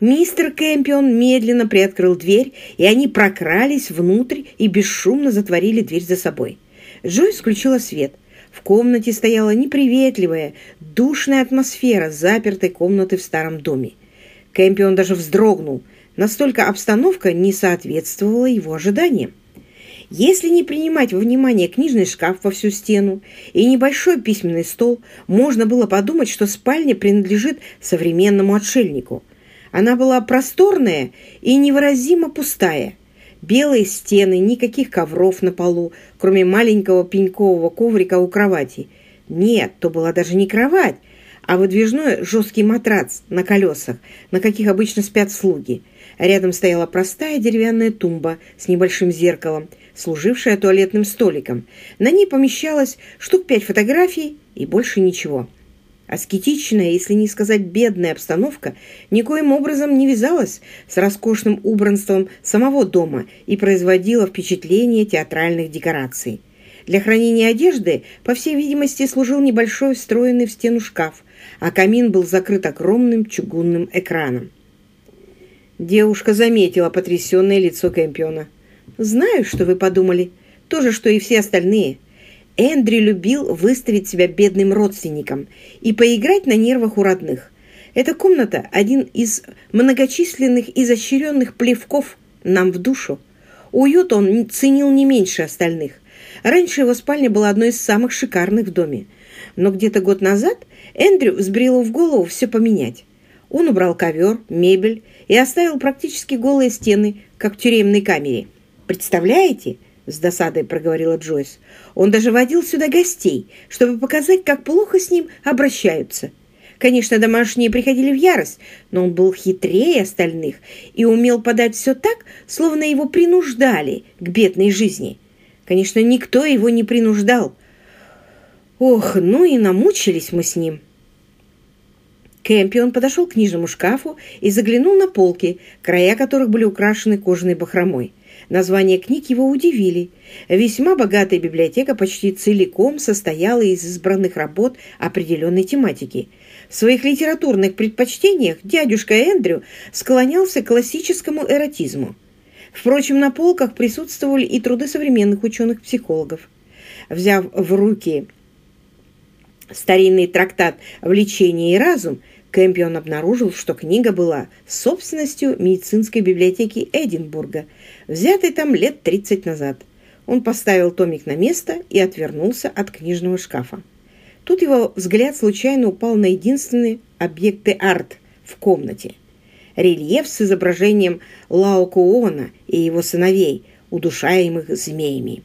Мистер Кэмпион медленно приоткрыл дверь, и они прокрались внутрь и бесшумно затворили дверь за собой. Джойс включила свет. В комнате стояла неприветливая, душная атмосфера запертой комнаты в старом доме. Кэмпион даже вздрогнул. Настолько обстановка не соответствовала его ожиданиям. Если не принимать во внимание книжный шкаф во всю стену и небольшой письменный стол, можно было подумать, что спальня принадлежит современному отшельнику. Она была просторная и невыразимо пустая. Белые стены, никаких ковров на полу, кроме маленького пенькового коврика у кровати. Нет, то была даже не кровать, а выдвижной жесткий матрац на колесах, на каких обычно спят слуги. Рядом стояла простая деревянная тумба с небольшим зеркалом, служившая туалетным столиком. На ней помещалось штук пять фотографий и больше ничего. Аскетичная, если не сказать бедная обстановка, никоим образом не вязалась с роскошным убранством самого дома и производила впечатление театральных декораций. Для хранения одежды, по всей видимости, служил небольшой встроенный в стену шкаф, а камин был закрыт огромным чугунным экраном. Девушка заметила потрясенное лицо Кэмпиона. «Знаю, что вы подумали. То же, что и все остальные. Эндрю любил выставить себя бедным родственником и поиграть на нервах у родных. Эта комната – один из многочисленных изощренных плевков нам в душу. Уют он ценил не меньше остальных. Раньше его спальня была одной из самых шикарных в доме. Но где-то год назад Эндрю взбрело в голову все поменять. Он убрал ковер, мебель и оставил практически голые стены, как в тюремной камере. «Представляете?» — с досадой проговорила Джойс. «Он даже водил сюда гостей, чтобы показать, как плохо с ним обращаются. Конечно, домашние приходили в ярость, но он был хитрее остальных и умел подать все так, словно его принуждали к бедной жизни. Конечно, никто его не принуждал. Ох, ну и намучились мы с ним». Кэмпион подошел к книжному шкафу и заглянул на полки, края которых были украшены кожаной бахромой. Названия книг его удивили. Весьма богатая библиотека почти целиком состояла из избранных работ определенной тематики. В своих литературных предпочтениях дядюшка Эндрю склонялся к классическому эротизму. Впрочем, на полках присутствовали и труды современных ученых-психологов. Взяв в руки старинный трактат «Влечение и разум», Кэмпион обнаружил, что книга была собственностью медицинской библиотеки Эдинбурга, взятой там лет 30 назад. Он поставил томик на место и отвернулся от книжного шкафа. Тут его взгляд случайно упал на единственные объекты арт в комнате. Рельеф с изображением Лаокуона и его сыновей, удушаемых змеями.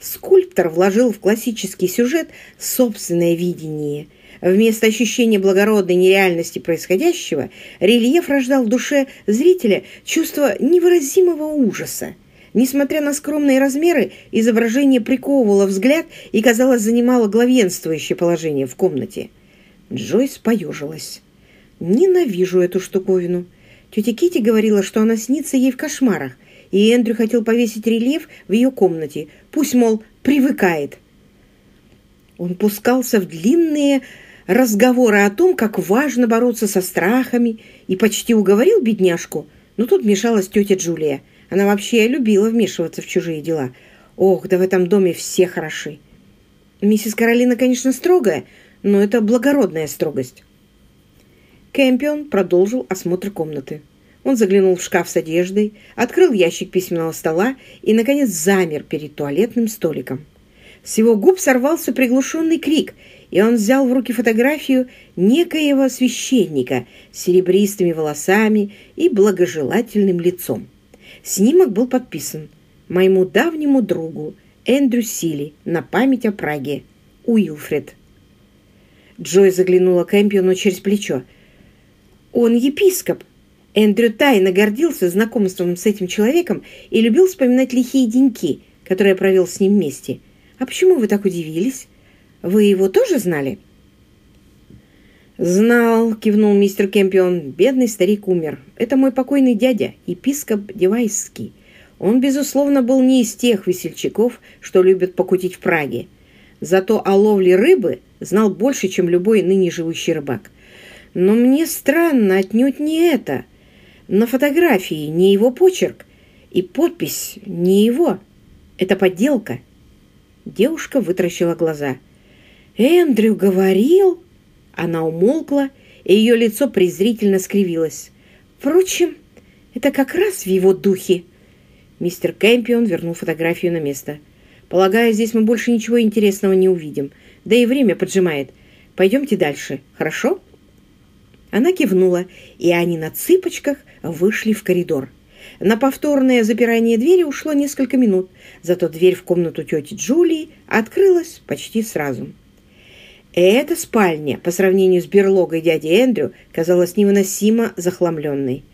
Скульптор вложил в классический сюжет собственное видение. Вместо ощущения благородной нереальности происходящего, рельеф рождал в душе зрителя чувство невыразимого ужаса. Несмотря на скромные размеры, изображение приковывало взгляд и, казалось, занимало главенствующее положение в комнате. Джойс поежилась. «Ненавижу эту штуковину. Тетя Кити говорила, что она снится ей в кошмарах, и Эндрю хотел повесить рельеф в ее комнате. Пусть, мол, привыкает. Он пускался в длинные разговоры о том, как важно бороться со страхами, и почти уговорил бедняжку, но тут мешалась тетя Джулия. Она вообще любила вмешиваться в чужие дела. Ох, да в этом доме все хороши. Миссис Каролина, конечно, строгая, но это благородная строгость. Кэмпион продолжил осмотр комнаты. Он заглянул в шкаф с одеждой, открыл ящик письменного стола и, наконец, замер перед туалетным столиком. С его губ сорвался приглушенный крик, и он взял в руки фотографию некоего священника с серебристыми волосами и благожелательным лицом. Снимок был подписан «Моему давнему другу Эндрю Сили на память о Праге. Уилфред». Джой заглянула к Эмпиону через плечо. «Он епископ!» Эндрю тайно гордился знакомством с этим человеком и любил вспоминать лихие деньки, которые провел с ним вместе. «А почему вы так удивились? Вы его тоже знали?» «Знал», — кивнул мистер Кемпион. «Бедный старик умер. Это мой покойный дядя, епископ Девайский. Он, безусловно, был не из тех весельчаков, что любят покутить в Праге. Зато о ловле рыбы знал больше, чем любой ныне живущий рыбак. Но мне странно отнюдь не это». На фотографии не его почерк, и подпись не его. Это подделка. Девушка вытаращила глаза. «Эндрю говорил...» Она умолкла, и ее лицо презрительно скривилось. «Впрочем, это как раз в его духе». Мистер Кэмпион вернул фотографию на место. «Полагаю, здесь мы больше ничего интересного не увидим. Да и время поджимает. Пойдемте дальше, хорошо?» Она кивнула, и они на цыпочках вышли в коридор. На повторное запирание двери ушло несколько минут, зато дверь в комнату тети Джулии открылась почти сразу. Эта спальня, по сравнению с берлогой дяди Эндрю, казалась невыносимо захламленной.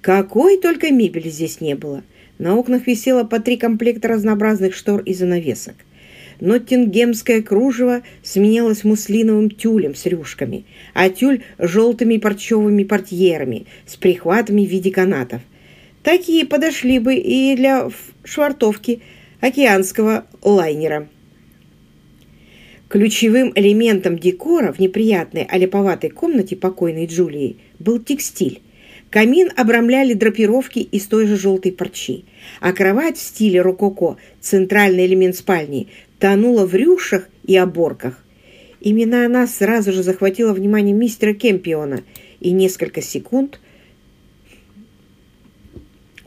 Какой только мебели здесь не было. На окнах висело по три комплекта разнообразных штор и занавесок. Ноттингемское кружево сменялось муслиновым тюлем с рюшками, а тюль — желтыми парчевыми портьерами с прихватами в виде канатов — Такие подошли бы и для швартовки океанского лайнера. Ключевым элементом декора в неприятной олиповатой комнате покойной Джулии был текстиль. Камин обрамляли драпировки из той же желтой парчи, а кровать в стиле рококо, центральный элемент спальни, тонула в рюшах и оборках. Именно она сразу же захватила внимание мистера Кемпиона, и несколько секунд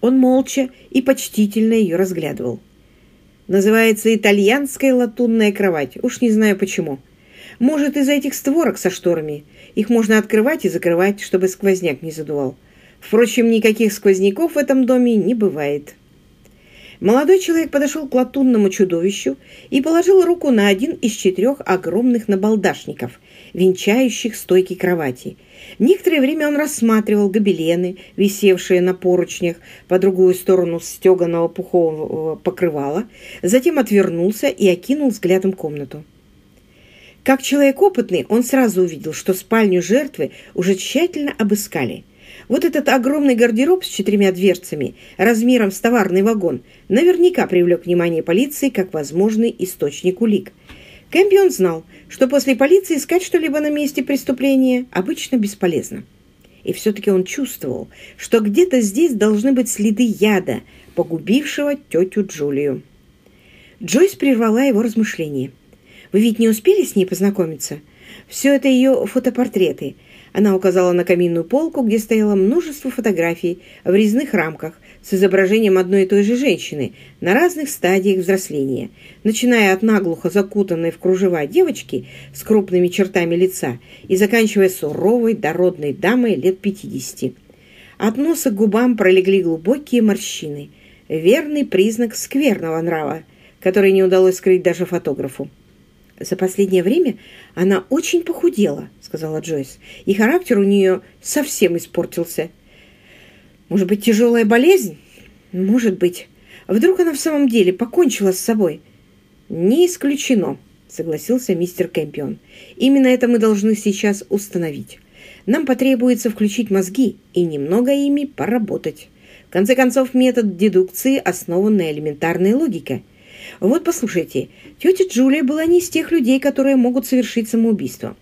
он молча и почтительно ее разглядывал. Называется итальянская латунная кровать. Уж не знаю почему. Может, из-за этих створок со шторами. Их можно открывать и закрывать, чтобы сквозняк не задувал. Впрочем, никаких сквозняков в этом доме не бывает. Молодой человек подошел к латунному чудовищу и положил руку на один из четырех огромных набалдашников, венчающих стойки кровати – Некоторое время он рассматривал гобелены, висевшие на поручнях по другую сторону стеганого пухового покрывала, затем отвернулся и окинул взглядом комнату. Как человек опытный, он сразу увидел, что спальню жертвы уже тщательно обыскали. Вот этот огромный гардероб с четырьмя дверцами, размером с товарный вагон, наверняка привлек внимание полиции как возможный источник улик – Кэмпион знал, что после полиции искать что-либо на месте преступления обычно бесполезно. И все-таки он чувствовал, что где-то здесь должны быть следы яда, погубившего тетю Джулию. Джойс прервала его размышления. «Вы ведь не успели с ней познакомиться? Все это ее фотопортреты – она указала на каминную полку, где стояло множество фотографий в резных рамках с изображением одной и той же женщины на разных стадиях взросления, начиная от наглухо закутанной в кружева девочки с крупными чертами лица и заканчивая суровой дородной дамой лет 50. От носа к губам пролегли глубокие морщины, верный признак скверного нрава, который не удалось скрыть даже фотографу. «За последнее время она очень похудела», — сказала Джойс, «и характер у нее совсем испортился». «Может быть, тяжелая болезнь?» «Может быть. Вдруг она в самом деле покончила с собой?» «Не исключено», — согласился мистер Кэмпион. «Именно это мы должны сейчас установить. Нам потребуется включить мозги и немного ими поработать. В конце концов, метод дедукции основан на элементарной логике — вот послушайте, тетя Джулия была не из тех людей, которые могут совершить самоубийство.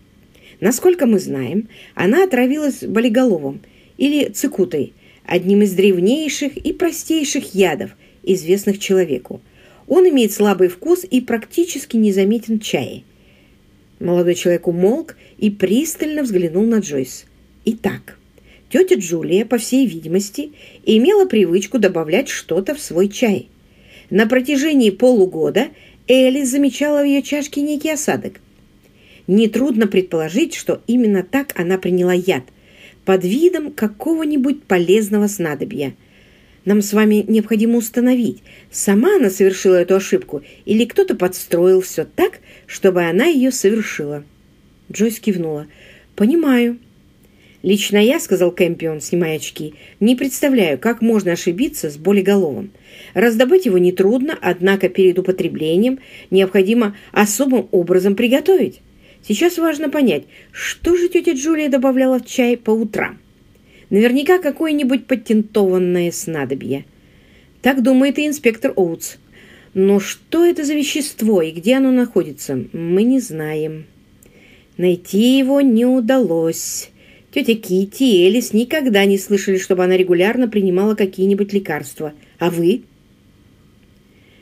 Насколько мы знаем, она отравилась болиголовом или цикутой, одним из древнейших и простейших ядов, известных человеку. Он имеет слабый вкус и практически не заметен в чае. Молодой человек умолк и пристально взглянул на Джойс. Итак, тетя Джулия, по всей видимости, имела привычку добавлять что-то в свой чай – на протяжении полугода Элли замечала в ее чашке некий осадок. Нетрудно предположить, что именно так она приняла яд, под видом какого-нибудь полезного снадобья. Нам с вами необходимо установить, сама она совершила эту ошибку или кто-то подстроил все так, чтобы она ее совершила. Джойс кивнула. «Понимаю. «Лично я, — сказал Кэмпион, снимая очки, — не представляю, как можно ошибиться с болиголовым. Раздобыть его нетрудно, однако перед употреблением необходимо особым образом приготовить. Сейчас важно понять, что же тетя Джулия добавляла в чай по утрам. Наверняка какое-нибудь патентованное снадобье. Так думает и инспектор Оутс. Но что это за вещество и где оно находится, мы не знаем. Найти его не удалось». Тетя Китти и Элис никогда не слышали, чтобы она регулярно принимала какие-нибудь лекарства. А вы?»